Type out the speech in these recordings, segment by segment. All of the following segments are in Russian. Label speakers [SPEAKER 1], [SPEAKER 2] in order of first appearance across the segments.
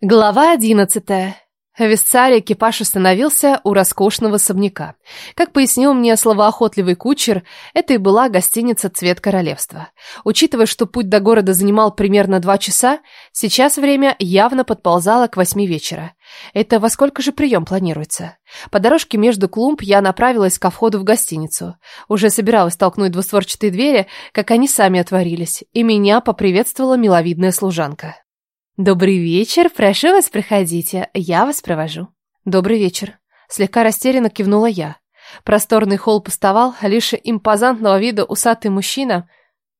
[SPEAKER 1] Глава одиннадцатая. В Висцаре экипаж остановился у роскошного особняка. Как пояснил мне словоохотливый кучер, это и была гостиница «Цвет королевства». Учитывая, что путь до города занимал примерно два часа, сейчас время явно подползало к восьми вечера. Это во сколько же прием планируется? По дорожке между клумб я направилась ко входу в гостиницу. Уже собиралась толкнуть двустворчатые двери, как они сами отворились, и меня поприветствовала миловидная служанка. «Добрый вечер, прошу вас, проходите, я вас провожу». «Добрый вечер», — слегка растерянно кивнула я. Просторный холл пустовал, лишь импозантного вида усатый мужчина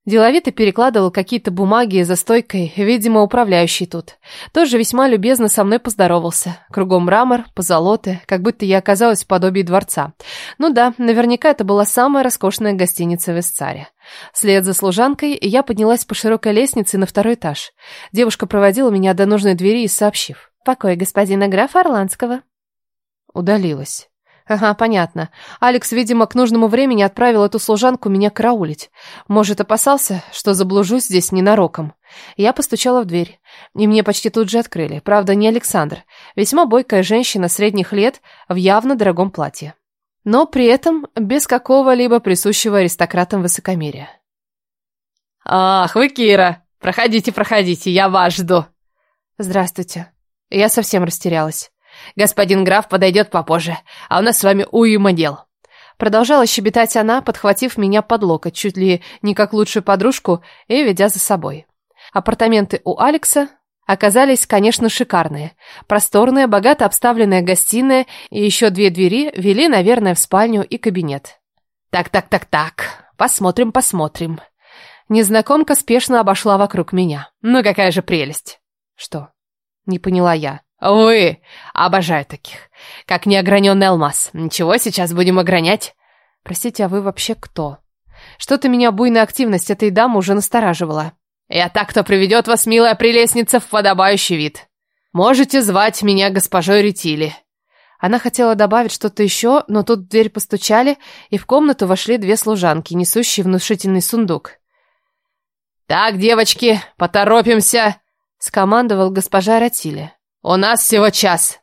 [SPEAKER 1] деловито перекладывал какие-то бумаги за стойкой, видимо, управляющий тут. Тоже весьма любезно со мной поздоровался. Кругом мрамор, позолоты, как будто я оказалась в подобии дворца. Ну да, наверняка это была самая роскошная гостиница в Эсцаре. Вслед за служанкой я поднялась по широкой лестнице на второй этаж. Девушка проводила меня до нужной двери и сообщив. «Покой господина графа Орландского». Удалилась. Ага, понятно. Алекс, видимо, к нужному времени отправил эту служанку меня караулить. Может, опасался, что заблужусь здесь ненароком. Я постучала в дверь, и мне почти тут же открыли. Правда, не Александр. Весьма бойкая женщина средних лет в явно дорогом платье но при этом без какого-либо присущего аристократам высокомерия. «Ах, вы Кира! Проходите, проходите, я вас жду!» «Здравствуйте». Я совсем растерялась. «Господин граф подойдет попозже, а у нас с вами уйма дел». Продолжала щебетать она, подхватив меня под локоть, чуть ли не как лучшую подружку, и ведя за собой. Апартаменты у Алекса оказались, конечно, шикарные. Просторная, богато обставленная гостиная и еще две двери вели, наверное, в спальню и кабинет. Так-так-так-так, посмотрим, посмотрим. Незнакомка спешно обошла вокруг меня. Ну какая же прелесть. Что? Не поняла я. Вы! Обожаю таких. Как неограненный алмаз. Ничего, сейчас будем огранять. Простите, а вы вообще кто? Что-то меня буйная активность этой дамы уже настораживала. Я так, кто приведет вас, милая прелестница, в подобающий вид. Можете звать меня госпожой Ретили». Она хотела добавить что-то еще, но тут в дверь постучали, и в комнату вошли две служанки, несущие внушительный сундук. «Так, девочки, поторопимся!» — скомандовал госпожа Ратили. «У нас всего час!»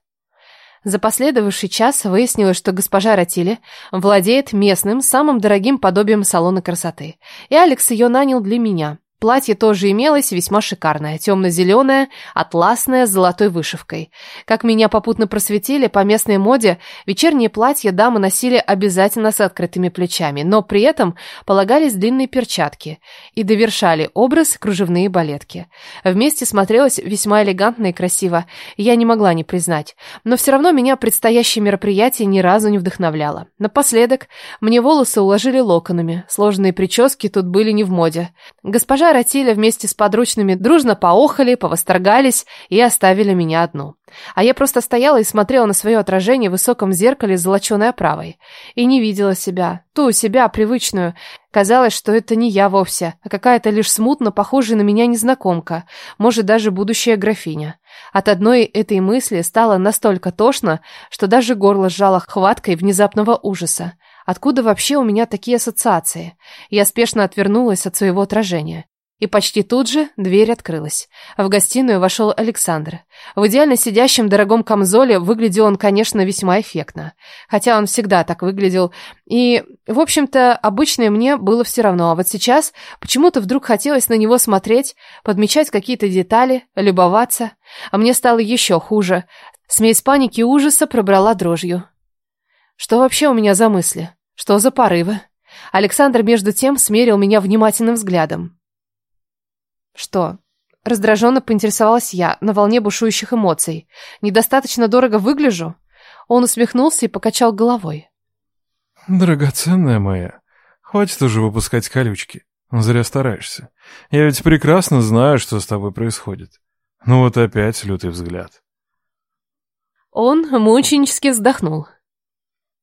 [SPEAKER 1] За последовавший час выяснилось, что госпожа Ратили владеет местным, самым дорогим подобием салона красоты, и Алекс ее нанял для меня. Платье тоже имелось весьма шикарное, темно-зеленое, атласное, с золотой вышивкой. Как меня попутно просветили, по местной моде вечерние платья дамы носили обязательно с открытыми плечами, но при этом полагались длинные перчатки и довершали образ кружевные балетки. Вместе смотрелось весьма элегантно и красиво, я не могла не признать, но все равно меня предстоящее мероприятие ни разу не вдохновляло. Напоследок мне волосы уложили локонами, сложные прически тут были не в моде. Госпожа Ратиля вместе с подручными дружно поохали, повосторгались и оставили меня одну. А я просто стояла и смотрела на свое отражение в высоком зеркале с золоченой оправой. И не видела себя, ту себя, привычную. Казалось, что это не я вовсе, а какая-то лишь смутно похожая на меня незнакомка, может, даже будущая графиня. От одной этой мысли стало настолько тошно, что даже горло сжало хваткой внезапного ужаса. Откуда вообще у меня такие ассоциации? Я спешно отвернулась от своего отражения. И почти тут же дверь открылась. В гостиную вошел Александр. В идеально сидящем дорогом камзоле выглядел он, конечно, весьма эффектно. Хотя он всегда так выглядел. И, в общем-то, обычное мне было все равно. А вот сейчас почему-то вдруг хотелось на него смотреть, подмечать какие-то детали, любоваться. А мне стало еще хуже. Смесь паники и ужаса пробрала дрожью. Что вообще у меня за мысли? Что за порывы? Александр, между тем, смерил меня внимательным взглядом. Что? Раздраженно поинтересовалась я, на волне бушующих эмоций. Недостаточно дорого выгляжу? Он усмехнулся и покачал головой.
[SPEAKER 2] Драгоценная моя, хватит уже выпускать колючки. Зря стараешься. Я ведь прекрасно знаю, что с тобой происходит. Ну вот опять лютый взгляд.
[SPEAKER 1] Он мученически вздохнул.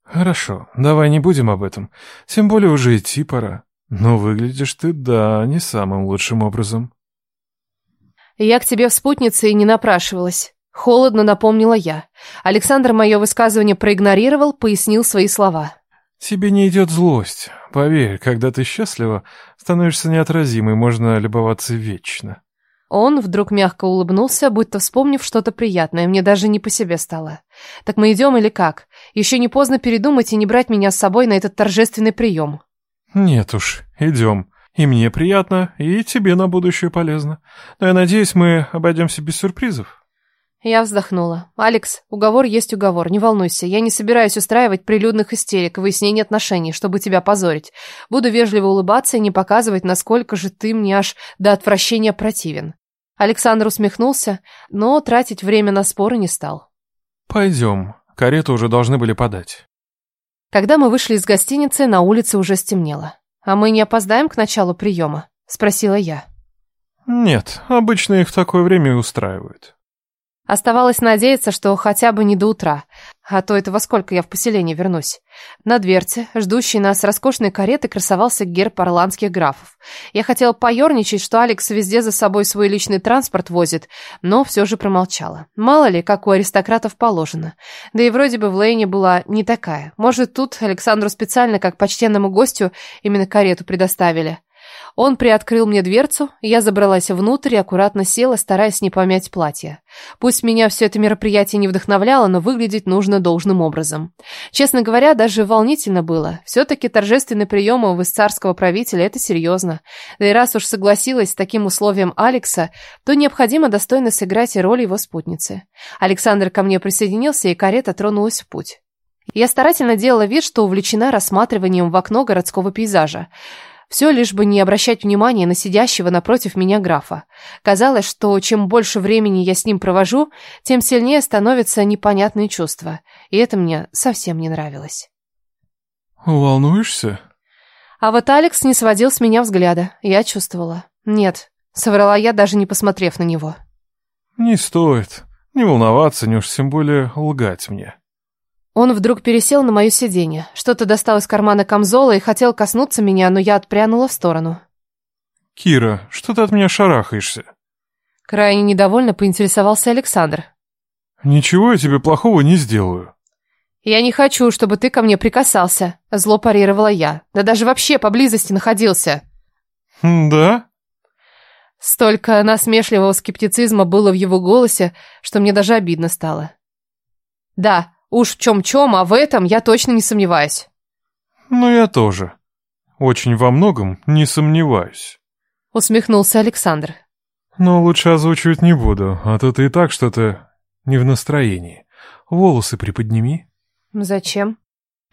[SPEAKER 2] Хорошо, давай не будем об этом. Тем более уже идти пора. Но выглядишь ты, да, не самым лучшим образом.
[SPEAKER 1] Я к тебе в спутнице и не напрашивалась. Холодно напомнила я. Александр мое высказывание проигнорировал, пояснил свои слова.
[SPEAKER 2] Тебе не идет злость. Поверь, когда ты счастлива, становишься неотразимой, можно любоваться вечно.
[SPEAKER 1] Он вдруг мягко улыбнулся, будто вспомнив что-то приятное. Мне даже не по себе стало. «Так мы идем или как? Еще не поздно передумать и не брать меня с собой на этот торжественный прием».
[SPEAKER 2] «Нет уж, идем. И мне приятно, и тебе на будущее полезно. Но я надеюсь, мы обойдемся без сюрпризов».
[SPEAKER 1] Я вздохнула. «Алекс, уговор есть уговор, не волнуйся. Я не собираюсь устраивать прилюдных истерик и выяснение отношений, чтобы тебя позорить. Буду вежливо улыбаться и не показывать, насколько же ты мне аж до отвращения противен». Александр усмехнулся, но тратить время на споры не стал.
[SPEAKER 2] «Пойдем. Карету уже должны были подать».
[SPEAKER 1] Когда мы вышли из гостиницы, на улице уже стемнело. «А мы не опоздаем к началу приема?» – спросила я.
[SPEAKER 2] «Нет, обычно их в такое время и устраивают».
[SPEAKER 1] Оставалось надеяться, что хотя бы не до утра, а то это во сколько я в поселение вернусь. На дверце, ждущей нас роскошной кареты, красовался герб орландских графов. Я хотела поерничать, что Алекс везде за собой свой личный транспорт возит, но все же промолчала. Мало ли, как у аристократов положено. Да и вроде бы в Лейне была не такая. Может, тут Александру специально, как почтенному гостю, именно карету предоставили. Он приоткрыл мне дверцу, я забралась внутрь и аккуратно села, стараясь не помять платье. Пусть меня все это мероприятие не вдохновляло, но выглядеть нужно должным образом. Честно говоря, даже волнительно было. Все-таки торжественный прием у царского правителя – это серьезно. Да и раз уж согласилась с таким условием Алекса, то необходимо достойно сыграть и роль его спутницы. Александр ко мне присоединился, и карета тронулась в путь. Я старательно делала вид, что увлечена рассматриванием в окно городского пейзажа. Все лишь бы не обращать внимания на сидящего напротив меня графа. Казалось, что чем больше времени я с ним провожу, тем сильнее становятся непонятные чувства. И это мне совсем не нравилось.
[SPEAKER 2] «Волнуешься?»
[SPEAKER 1] А вот Алекс не сводил с меня взгляда. Я чувствовала. «Нет», — соврала я, даже не посмотрев на него.
[SPEAKER 2] «Не стоит. Не волноваться, не уж тем более лгать мне».
[SPEAKER 1] Он вдруг пересел на мое сиденье, что-то достал из кармана камзола и хотел коснуться меня, но я отпрянула в сторону.
[SPEAKER 2] «Кира, что ты от меня шарахаешься?»
[SPEAKER 1] Крайне недовольно поинтересовался Александр.
[SPEAKER 2] «Ничего я тебе плохого не сделаю».
[SPEAKER 1] «Я не хочу, чтобы ты ко мне прикасался», — зло парировала я. «Да даже вообще поблизости находился».
[SPEAKER 2] «Да?»
[SPEAKER 1] Столько насмешливого скептицизма было в его голосе, что мне даже обидно стало. «Да, Уж в чем-чем, а в этом я точно не сомневаюсь.
[SPEAKER 2] Ну, я тоже. Очень во многом не сомневаюсь.
[SPEAKER 1] Усмехнулся Александр.
[SPEAKER 2] Но лучше озвучивать не буду, а то ты и так что-то не в настроении. Волосы приподними.
[SPEAKER 1] Зачем?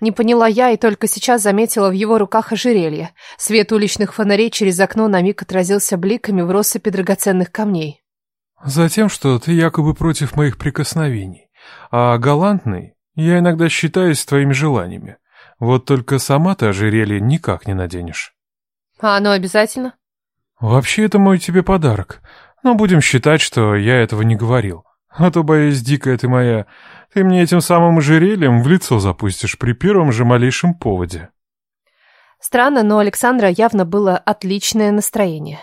[SPEAKER 1] Не поняла я и только сейчас заметила в его руках ожерелье. Свет уличных фонарей через окно на миг отразился бликами в россыпи драгоценных камней.
[SPEAKER 2] Затем, что ты якобы против моих прикосновений. А галантный я иногда считаюсь твоими желаниями. Вот только сама ты ожерелье никак не наденешь.
[SPEAKER 1] А оно обязательно?
[SPEAKER 2] Вообще, это мой тебе подарок. Но будем считать, что я этого не говорил. А то, боюсь, дикая ты моя, ты мне этим самым ожерельем в лицо запустишь при первом же малейшем поводе.
[SPEAKER 1] Странно, но у Александра явно было отличное настроение.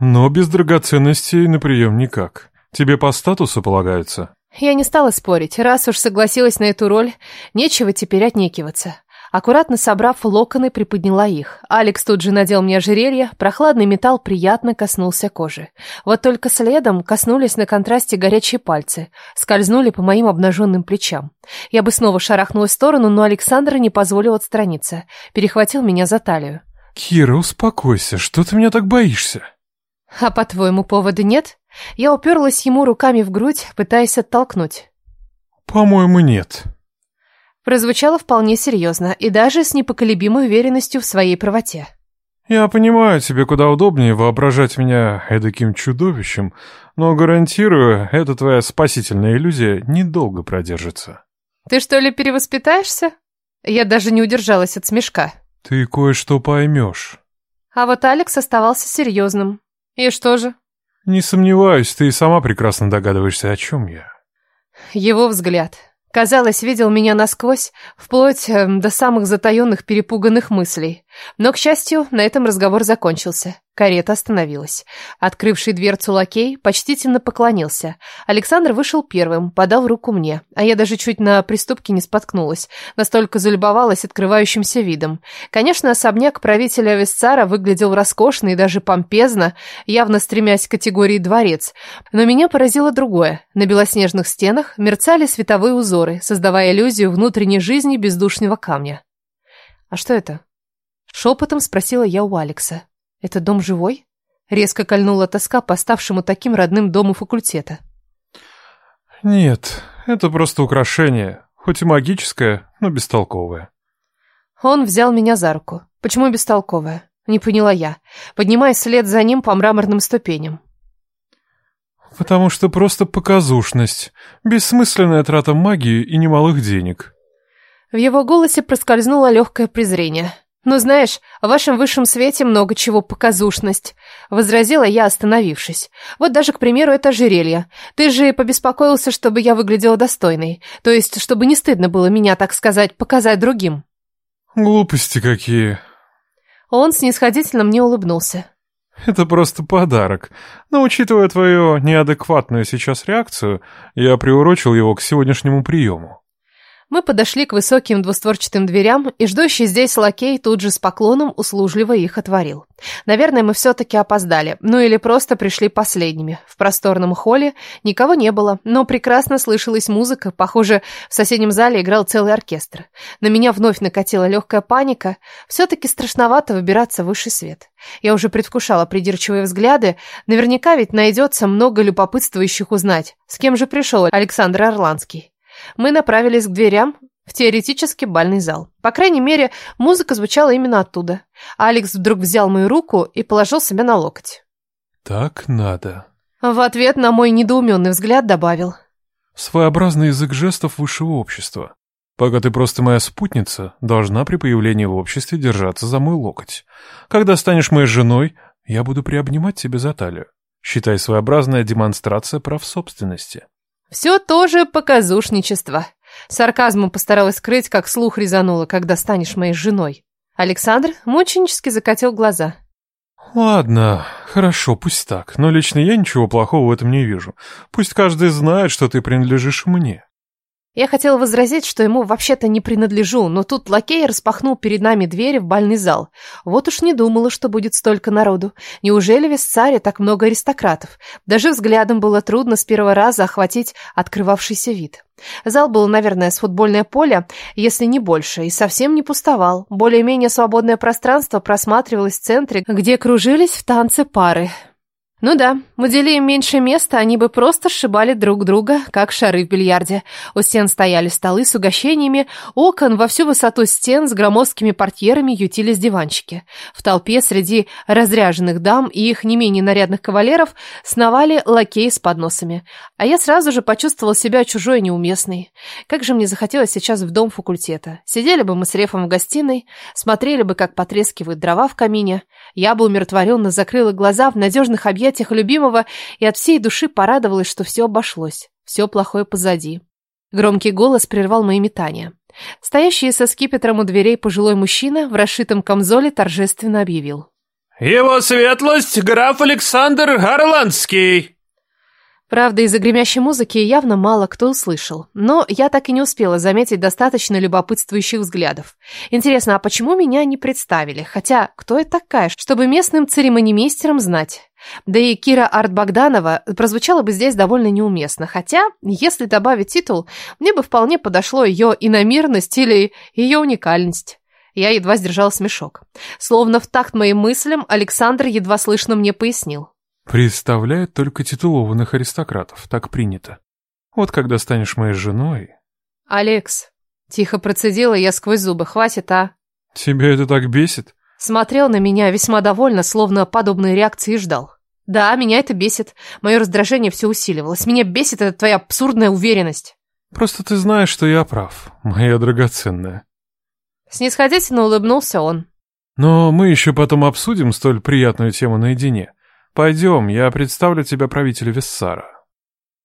[SPEAKER 2] Но без драгоценностей на прием никак. Тебе по статусу полагаются.
[SPEAKER 1] Я не стала спорить, раз уж согласилась на эту роль, нечего теперь отнекиваться. Аккуратно собрав локоны, приподняла их. Алекс тут же надел мне ожерелье, прохладный металл приятно коснулся кожи. Вот только следом коснулись на контрасте горячие пальцы, скользнули по моим обнаженным плечам. Я бы снова шарахнулась в сторону, но Александр не позволил отстраниться, перехватил меня за талию.
[SPEAKER 2] «Кира, успокойся, что ты меня так боишься?»
[SPEAKER 1] «А по-твоему, повода нет?» Я уперлась ему руками в грудь, пытаясь оттолкнуть.
[SPEAKER 2] «По-моему, нет».
[SPEAKER 1] Прозвучало вполне серьезно и даже с непоколебимой уверенностью в своей правоте.
[SPEAKER 2] «Я понимаю, тебе куда удобнее воображать меня эдаким чудовищем, но гарантирую, эта твоя спасительная иллюзия недолго продержится».
[SPEAKER 1] «Ты что ли перевоспитаешься?» Я даже не удержалась от смешка.
[SPEAKER 2] «Ты кое-что поймешь».
[SPEAKER 1] А вот Алекс оставался серьезным. «И что же?»
[SPEAKER 2] «Не сомневаюсь, ты и сама прекрасно догадываешься, о чем я».
[SPEAKER 1] Его взгляд. Казалось, видел меня насквозь, вплоть э, до самых затаенных перепуганных мыслей. Но, к счастью, на этом разговор закончился. Карета остановилась. Открывший дверцу лакей почтительно поклонился. Александр вышел первым, подал руку мне, а я даже чуть на приступке не споткнулась, настолько залюбовалась открывающимся видом. Конечно, особняк правителя Весцара выглядел роскошно и даже помпезно, явно стремясь к категории дворец. Но меня поразило другое. На белоснежных стенах мерцали световые узоры, создавая иллюзию внутренней жизни бездушного камня. «А что это?» Шепотом спросила я у Алекса. «Это дом живой?» Резко кольнула тоска по ставшему таким родным дому факультета.
[SPEAKER 2] «Нет, это просто украшение, хоть и магическое, но бестолковое».
[SPEAKER 1] Он взял меня за руку. Почему бестолковое? Не поняла я, поднимаясь вслед за ним по мраморным ступеням.
[SPEAKER 2] «Потому что просто показушность, бессмысленная трата магии и немалых денег».
[SPEAKER 1] В его голосе проскользнуло легкое презрение. «Ну, знаешь, в вашем высшем свете много чего показушность», — возразила я, остановившись. «Вот даже, к примеру, это ожерелье. Ты же побеспокоился, чтобы я выглядела достойной. То есть, чтобы не стыдно было меня, так сказать, показать другим».
[SPEAKER 2] «Глупости какие».
[SPEAKER 1] Он снисходительно мне улыбнулся.
[SPEAKER 2] «Это просто подарок. Но, учитывая твою неадекватную сейчас реакцию, я приурочил его к сегодняшнему приему».
[SPEAKER 1] Мы подошли к высоким двустворчатым дверям, и ждущий здесь лакей тут же с поклоном услужливо их отворил. Наверное, мы все-таки опоздали, ну или просто пришли последними. В просторном холле никого не было, но прекрасно слышалась музыка, похоже, в соседнем зале играл целый оркестр. На меня вновь накатила легкая паника, все-таки страшновато выбираться в высший свет. Я уже предвкушала придирчивые взгляды, наверняка ведь найдется много любопытствующих узнать, с кем же пришел Александр Орланский. Мы направились к дверям в теоретически бальный зал. По крайней мере, музыка звучала именно оттуда. Алекс вдруг взял мою руку и положил себя на локоть.
[SPEAKER 2] «Так надо».
[SPEAKER 1] В ответ на мой недоуменный взгляд добавил.
[SPEAKER 2] «Своеобразный язык жестов высшего общества. Пока ты просто моя спутница, должна при появлении в обществе держаться за мой локоть. Когда станешь моей женой, я буду приобнимать тебя за талию. Считай своеобразная демонстрация прав собственности».
[SPEAKER 1] Все тоже показушничество. Сарказмом постаралась скрыть, как слух резануло, когда станешь моей женой. Александр мученически закатил глаза.
[SPEAKER 2] «Ладно, хорошо, пусть так, но лично я ничего плохого в этом не вижу. Пусть каждый знает, что ты принадлежишь мне».
[SPEAKER 1] Я хотела возразить, что ему вообще-то не принадлежу, но тут лакей распахнул перед нами двери в бальный зал. Вот уж не думала, что будет столько народу. Неужели в Виссаре так много аристократов? Даже взглядом было трудно с первого раза охватить открывавшийся вид. Зал был, наверное, с футбольное поле, если не больше, и совсем не пустовал. Более-менее свободное пространство просматривалось в центре, где кружились в танце пары. Ну да, удели им меньше места, они бы просто сшибали друг друга, как шары в бильярде. У стен стояли столы с угощениями, окон во всю высоту стен с громоздкими портьерами ютились диванчики. В толпе среди разряженных дам и их не менее нарядных кавалеров сновали лакеи с подносами. А я сразу же почувствовал себя чужой и неуместной. Как же мне захотелось сейчас в дом факультета. Сидели бы мы с Рефом в гостиной, смотрели бы, как потрескивают дрова в камине. Я бы умиротворенно закрыла глаза в надежных объятиях объятиях любимого и от всей души порадовалась, что все обошлось, все плохое позади. Громкий голос прервал мои метания. Стоящий со скипетром у дверей пожилой мужчина в расшитом камзоле торжественно объявил.
[SPEAKER 3] «Его светлость граф Александр Орландский!»
[SPEAKER 1] Правда, из-за гремящей музыки явно мало кто услышал, но я так и не успела заметить достаточно любопытствующих взглядов. Интересно, а почему меня не представили? Хотя, кто я такая, чтобы местным церемонимейстерам знать? Да и Кира Арт-Богданова прозвучала бы здесь довольно неуместно, хотя, если добавить титул, мне бы вполне подошло ее иномирность или ее уникальность. Я едва сдержал смешок. Словно в такт моим мыслям Александр едва слышно мне пояснил.
[SPEAKER 2] Представляют только титулованных аристократов, так принято. Вот когда станешь моей женой...
[SPEAKER 1] Алекс, тихо процедила я сквозь зубы, хватит, а?
[SPEAKER 2] Тебя это так бесит?
[SPEAKER 1] Смотрел на меня весьма довольно, словно подобной реакции ждал. Да, меня это бесит. Мое раздражение все усиливалось. Меня бесит эта твоя абсурдная уверенность.
[SPEAKER 2] Просто ты знаешь, что я прав, моя драгоценная.
[SPEAKER 1] Снисходительно улыбнулся он.
[SPEAKER 2] Но мы еще потом обсудим столь приятную тему наедине. Пойдем, я представлю тебя правителю Виссара.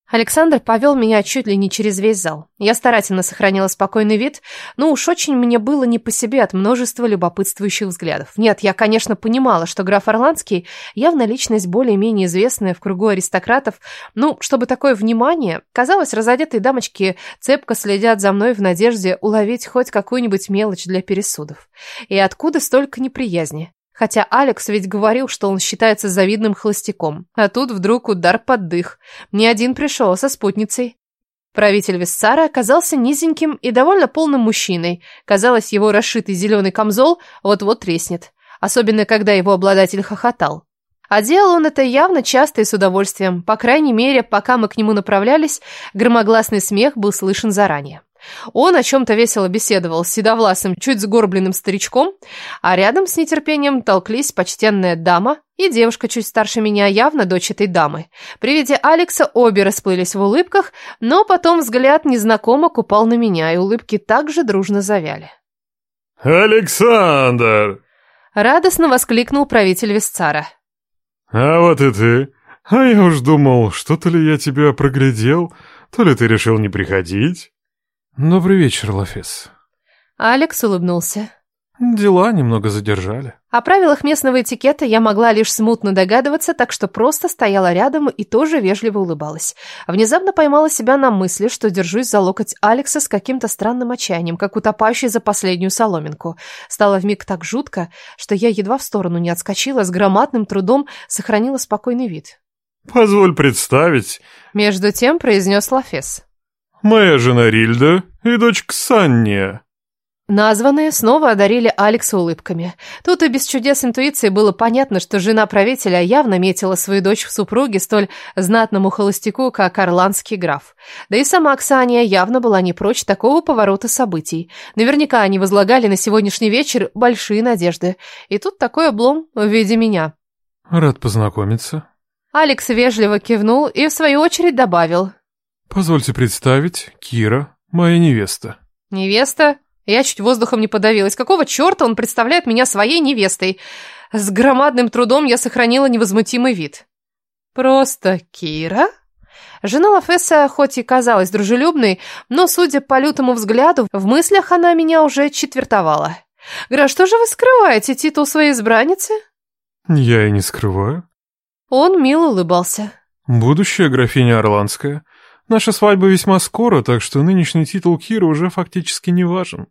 [SPEAKER 1] Александр повел меня чуть ли не через весь зал. Я старательно сохранила спокойный вид, но уж очень мне было не по себе от множества любопытствующих взглядов. Нет, я, конечно, понимала, что граф Орландский явно личность более-менее известная в кругу аристократов, ну, чтобы такое внимание, казалось, разодетые дамочки цепко следят за мной в надежде уловить хоть какую-нибудь мелочь для пересудов. И откуда столько неприязни? Хотя Алекс ведь говорил, что он считается завидным холостяком. А тут вдруг удар под дых. Не один пришел, со спутницей. Правитель Виссара оказался низеньким и довольно полным мужчиной. Казалось, его расшитый зеленый камзол вот-вот треснет. Особенно, когда его обладатель хохотал. А делал он это явно часто и с удовольствием. По крайней мере, пока мы к нему направлялись, громогласный смех был слышен заранее. Он о чем-то весело беседовал с седовласым, чуть сгорбленным старичком, а рядом с нетерпением толклись почтенная дама и девушка чуть старше меня, явно дочь этой дамы. При виде Алекса обе расплылись в улыбках, но потом взгляд незнакомок упал на меня, и улыбки также дружно завяли.
[SPEAKER 2] «Александр!»
[SPEAKER 1] Радостно воскликнул правитель Висцара.
[SPEAKER 2] «А вот и ты. А я уж думал, что-то ли я тебя проглядел, то ли ты решил не приходить». «Добрый вечер, Лафес».
[SPEAKER 1] Алекс улыбнулся.
[SPEAKER 2] «Дела немного задержали».
[SPEAKER 1] О правилах местного этикета я могла лишь смутно догадываться, так что просто стояла рядом и тоже вежливо улыбалась. Внезапно поймала себя на мысли, что держусь за локоть Алекса с каким-то странным отчаянием, как утопающий за последнюю соломинку. Стало вмиг так жутко, что я едва в сторону не отскочила, с громадным трудом сохранила спокойный вид.
[SPEAKER 2] «Позволь представить», —
[SPEAKER 1] между тем произнес Лафес.
[SPEAKER 2] Моя жена Рильда и дочь Ксанния».
[SPEAKER 1] Названные снова одарили Алекса улыбками. Тут и без чудес интуиции было понятно, что жена правителя явно метила свою дочь в супруге столь знатному холостяку, как орландский граф. Да и сама Ксания явно была не прочь такого поворота событий. Наверняка они возлагали на сегодняшний вечер большие надежды. И тут такой облом в виде меня.
[SPEAKER 2] «Рад познакомиться».
[SPEAKER 1] Алекс вежливо кивнул и, в свою очередь, добавил –
[SPEAKER 2] «Позвольте представить, Кира, моя невеста».
[SPEAKER 1] «Невеста?» Я чуть воздухом не подавилась. Какого черта он представляет меня своей невестой? С громадным трудом я сохранила невозмутимый вид. «Просто Кира?» Жена Лафеса хоть и казалась дружелюбной, но, судя по лютому взгляду, в мыслях она меня уже четвертовала. «Гра, что же вы скрываете титул своей избранницы?»
[SPEAKER 2] «Я и не скрываю».
[SPEAKER 1] Он мило улыбался.
[SPEAKER 2] «Будущая графиня Орландская. Наша свадьба весьма скоро, так что нынешний титул Кира уже фактически не важен.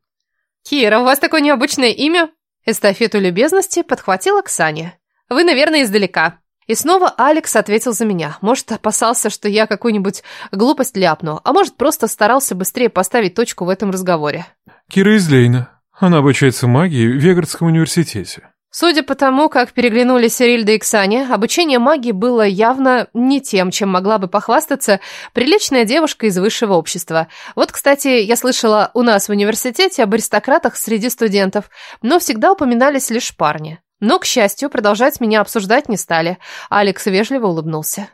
[SPEAKER 1] Кира, у вас такое необычное имя? Эстафету любезности подхватила Ксания. Вы, наверное, издалека. И снова Алекс ответил за меня. Может, опасался, что я какую-нибудь глупость ляпну, а может, просто старался быстрее поставить точку в этом разговоре.
[SPEAKER 2] Кира из Лейна. Она обучается магии в Вегардском университете.
[SPEAKER 1] Судя по тому, как переглянулись Рильда и Ксания, обучение магии было явно не тем, чем могла бы похвастаться приличная девушка из высшего общества. Вот, кстати, я слышала у нас в университете об аристократах среди студентов, но всегда упоминались лишь парни. Но, к счастью, продолжать меня обсуждать не стали. Алекс вежливо улыбнулся.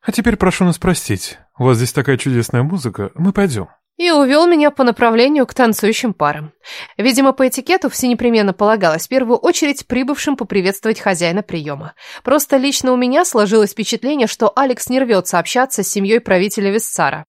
[SPEAKER 2] «А теперь прошу нас простить. У вас здесь такая чудесная музыка. Мы пойдем»
[SPEAKER 1] и увел меня по направлению к танцующим парам. Видимо, по этикету все непременно полагалось в первую очередь прибывшим поприветствовать хозяина приема. Просто лично у меня сложилось впечатление, что Алекс не рвется общаться с семьей правителя Виссара.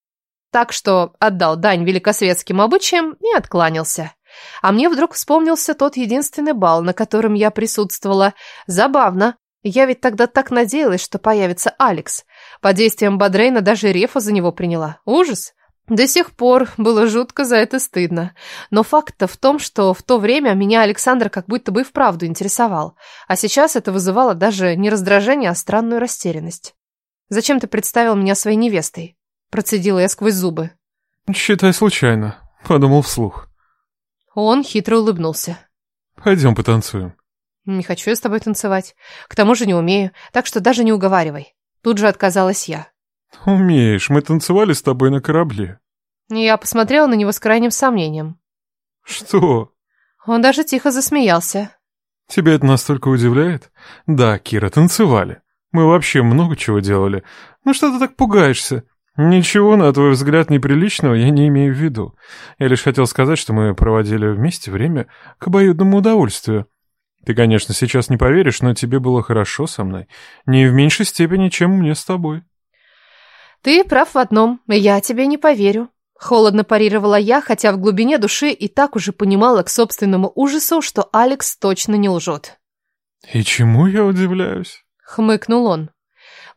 [SPEAKER 1] Так что отдал дань великосветским обычаям и откланялся. А мне вдруг вспомнился тот единственный бал, на котором я присутствовала. Забавно. Я ведь тогда так надеялась, что появится Алекс. Под действием Бадрейна даже Рефа за него приняла. Ужас. До сих пор было жутко за это стыдно. Но факт-то в том, что в то время меня Александр как будто бы и вправду интересовал. А сейчас это вызывало даже не раздражение, а странную растерянность. «Зачем ты представил меня своей невестой?» Процедила я сквозь зубы.
[SPEAKER 2] «Считай случайно», — подумал вслух.
[SPEAKER 1] Он хитро улыбнулся.
[SPEAKER 2] «Пойдем потанцуем».
[SPEAKER 1] «Не хочу я с тобой танцевать. К тому же не умею, так что даже не уговаривай». Тут же отказалась я.
[SPEAKER 2] «Умеешь, мы танцевали с тобой на корабле».
[SPEAKER 1] Я посмотрела на него с крайним сомнением.
[SPEAKER 2] «Что?»
[SPEAKER 1] Он даже тихо засмеялся.
[SPEAKER 2] «Тебя это настолько удивляет?» «Да, Кира, танцевали. Мы вообще много чего делали. Ну что ты так пугаешься?» «Ничего, на твой взгляд, неприличного я не имею в виду. Я лишь хотел сказать, что мы проводили вместе время к обоюдному удовольствию. Ты, конечно, сейчас не поверишь, но тебе было хорошо со мной. Не в меньшей степени, чем мне с тобой».
[SPEAKER 1] Ты прав в одном, я тебе не поверю. Холодно парировала я, хотя в глубине души и так уже понимала к собственному ужасу, что Алекс точно не лжет.
[SPEAKER 2] «И чему я удивляюсь?»
[SPEAKER 1] — хмыкнул он.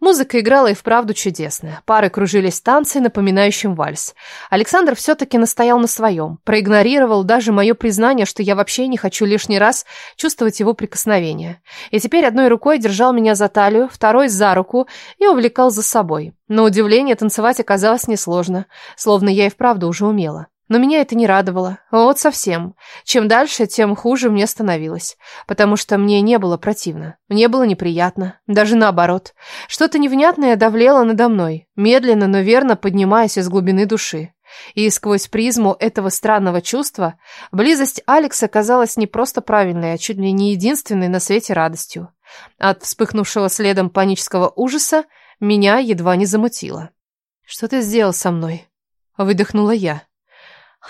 [SPEAKER 1] Музыка играла и вправду чудесная. Пары кружились танцы, напоминающим вальс. Александр все-таки настоял на своем. Проигнорировал даже мое признание, что я вообще не хочу лишний раз чувствовать его прикосновение. И теперь одной рукой держал меня за талию, второй за руку и увлекал за собой. На удивление, танцевать оказалось несложно, словно я и вправду уже умела. Но меня это не радовало. Вот совсем. Чем дальше, тем хуже мне становилось. Потому что мне не было противно. Мне было неприятно. Даже наоборот. Что-то невнятное давлело надо мной, медленно, но верно поднимаясь из глубины души. И сквозь призму этого странного чувства близость Алекса казалась не просто правильной, а чуть ли не единственной на свете радостью. От вспыхнувшего следом панического ужаса меня едва не замутило. «Что ты сделал со мной?» — выдохнула я.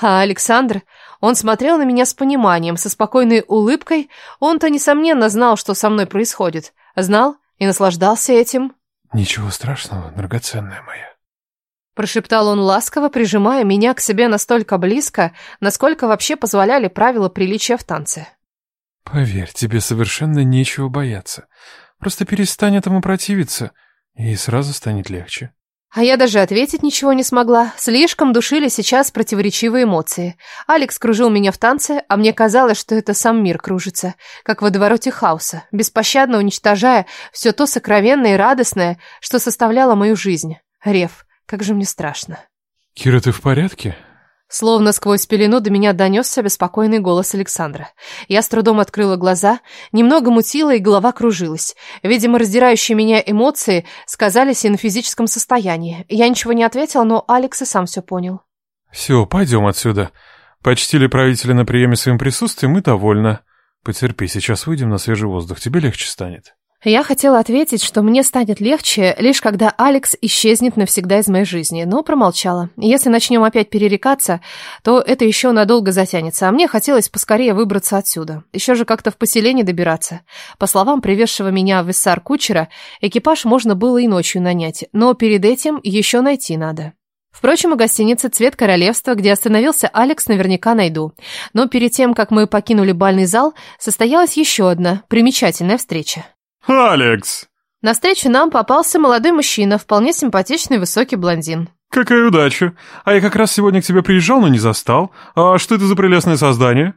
[SPEAKER 1] А Александр, он смотрел на меня с пониманием, со спокойной улыбкой. Он-то, несомненно, знал, что со мной происходит. Знал и наслаждался этим.
[SPEAKER 2] «Ничего страшного, драгоценная моя».
[SPEAKER 1] Прошептал он ласково, прижимая меня к себе настолько близко, насколько вообще позволяли правила приличия в танце.
[SPEAKER 2] «Поверь, тебе совершенно нечего бояться. Просто перестань этому противиться, и сразу станет легче».
[SPEAKER 1] А я даже ответить ничего не смогла. Слишком душили сейчас противоречивые эмоции. Алекс кружил меня в танце, а мне казалось, что это сам мир кружится, как в водовороте хаоса, беспощадно уничтожая все то сокровенное и радостное, что составляло мою жизнь. Рев, как же мне страшно.
[SPEAKER 2] «Кира, ты в порядке?»
[SPEAKER 1] Словно сквозь пелену до меня донесся беспокойный голос Александра. Я с трудом открыла глаза, немного мутила и голова кружилась. Видимо, раздирающие меня эмоции сказались и на физическом состоянии. Я ничего не ответила, но Алекс и сам все понял.
[SPEAKER 2] «Все, пойдем отсюда. Почтили правителя на приеме своим присутствием и довольно. Потерпи, сейчас выйдем на свежий воздух, тебе легче станет».
[SPEAKER 1] Я хотела ответить, что мне станет легче, лишь когда Алекс исчезнет навсегда из моей жизни, но промолчала. Если начнем опять перерекаться, то это еще надолго затянется, а мне хотелось поскорее выбраться отсюда. Еще же как-то в поселение добираться. По словам привезшего меня в Иссар кучера, экипаж можно было и ночью нанять, но перед этим еще найти надо. Впрочем, у гостиницы «Цвет королевства», где остановился Алекс, наверняка найду. Но перед тем, как мы покинули бальный зал, состоялась еще одна примечательная встреча.
[SPEAKER 2] «Алекс!»
[SPEAKER 1] На встречу нам попался молодой мужчина, вполне симпатичный высокий блондин.
[SPEAKER 2] «Какая удача! А я как раз сегодня к тебе приезжал, но не застал. А что это за прелестное создание?»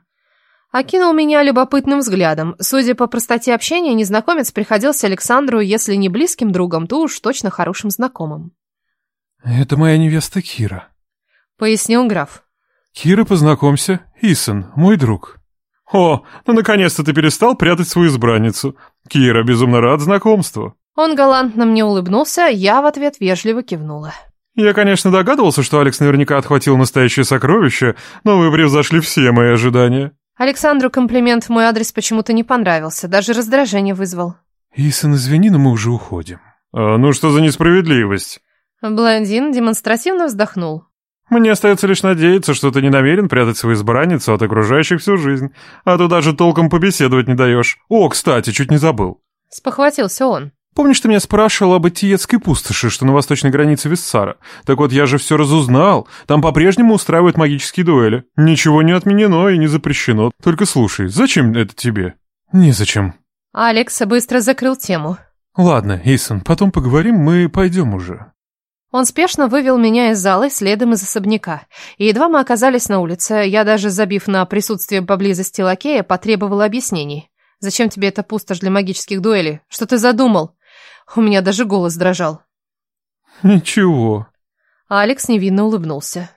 [SPEAKER 1] Окинул меня любопытным взглядом. Судя по простоте общения, незнакомец приходился Александру, если не близким другом, то уж точно хорошим знакомым.
[SPEAKER 2] «Это моя невеста Кира», —
[SPEAKER 1] пояснил граф.
[SPEAKER 2] «Кира, познакомься, Исон, мой друг». «О, ну наконец-то ты перестал прятать свою избранницу. Кира, безумно рад знакомству».
[SPEAKER 1] Он галантно мне улыбнулся, я в ответ вежливо кивнула.
[SPEAKER 2] «Я, конечно, догадывался, что Алекс наверняка отхватил настоящее сокровище, но вы превзошли все мои ожидания».
[SPEAKER 1] Александру комплимент в мой адрес почему-то не понравился, даже раздражение вызвал.
[SPEAKER 2] «Исон, извини, но мы уже уходим». А, «Ну что за несправедливость?»
[SPEAKER 1] Блондин демонстративно вздохнул.
[SPEAKER 2] Мне остается лишь надеяться, что ты не намерен прятать свою избранницу от окружающих всю жизнь, а то даже толком побеседовать не даешь. О, кстати, чуть не забыл.
[SPEAKER 1] Спохватился он.
[SPEAKER 2] Помнишь, ты меня спрашивал об Тиецкой пустоши, что на восточной границе Виссара? Так вот, я же все разузнал. Там по-прежнему устраивают магические дуэли. Ничего не отменено и не запрещено. Только слушай, зачем это тебе? Незачем.
[SPEAKER 1] Алекс быстро закрыл тему.
[SPEAKER 2] Ладно, Исон, потом поговорим, мы пойдем уже.
[SPEAKER 1] Он спешно вывел меня из зала следом из особняка. И едва мы оказались на улице, я даже, забив на присутствие поблизости лакея, потребовала объяснений. «Зачем тебе эта пустошь для магических дуэлей? Что ты задумал?» У меня даже голос дрожал.
[SPEAKER 2] «Ничего».
[SPEAKER 1] Алекс невинно улыбнулся.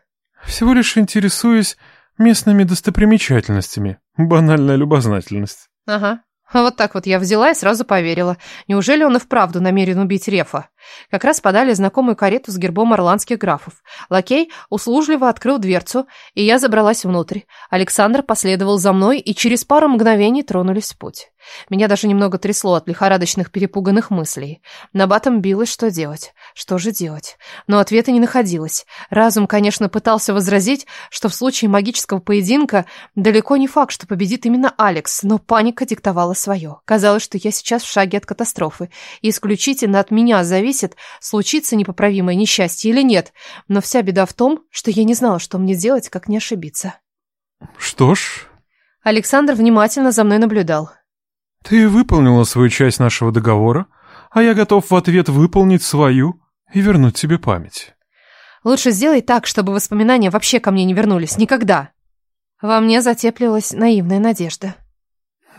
[SPEAKER 2] «Всего лишь интересуюсь местными достопримечательностями. Банальная любознательность».
[SPEAKER 1] «Ага. А вот так вот я взяла и сразу поверила. Неужели он и вправду намерен убить Рефа? Как раз подали знакомую карету с гербом орландских графов. Лакей услужливо открыл дверцу, и я забралась внутрь. Александр последовал за мной, и через пару мгновений тронулись в путь. Меня даже немного трясло от лихорадочных перепуганных мыслей. На батом билось, что делать. Что же делать? Но ответа не находилось. Разум, конечно, пытался возразить, что в случае магического поединка далеко не факт, что победит именно Алекс, но паника диктовала свое. Казалось, что я сейчас в шаге от катастрофы, и исключительно от меня зависит, случится непоправимое несчастье или нет. Но вся беда в том, что я не знала, что мне делать, как не ошибиться.
[SPEAKER 2] Что ж...
[SPEAKER 1] Александр внимательно за мной наблюдал.
[SPEAKER 2] Ты выполнила свою часть нашего договора, а я готов в ответ выполнить свою и вернуть тебе память.
[SPEAKER 1] Лучше сделай так, чтобы воспоминания вообще ко мне не вернулись. Никогда. Во мне затеплилась наивная надежда.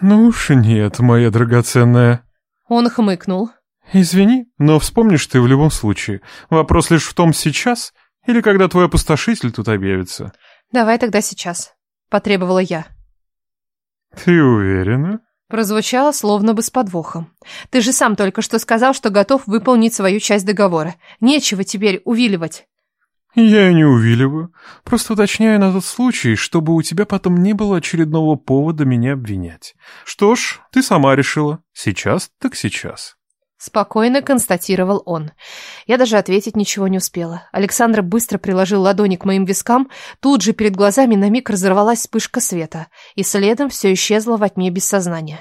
[SPEAKER 2] Ну уж нет, моя драгоценная.
[SPEAKER 1] Он хмыкнул.
[SPEAKER 2] Извини, но вспомнишь ты в любом случае. Вопрос лишь в том, сейчас или когда твой опустошитель тут объявится.
[SPEAKER 1] Давай тогда сейчас, потребовала я.
[SPEAKER 2] Ты уверена?
[SPEAKER 1] Прозвучало словно бы с подвохом. Ты же сам только что сказал, что готов выполнить свою часть договора. Нечего теперь увиливать.
[SPEAKER 2] Я не увиливаю. Просто уточняю на тот случай, чтобы у тебя потом не было очередного повода меня обвинять. Что ж, ты сама решила. Сейчас так сейчас.
[SPEAKER 1] Спокойно констатировал он. Я даже ответить ничего не успела. Александр быстро приложил ладони к моим вискам, тут же перед глазами на миг разорвалась вспышка света, и следом все исчезло во тьме без сознания.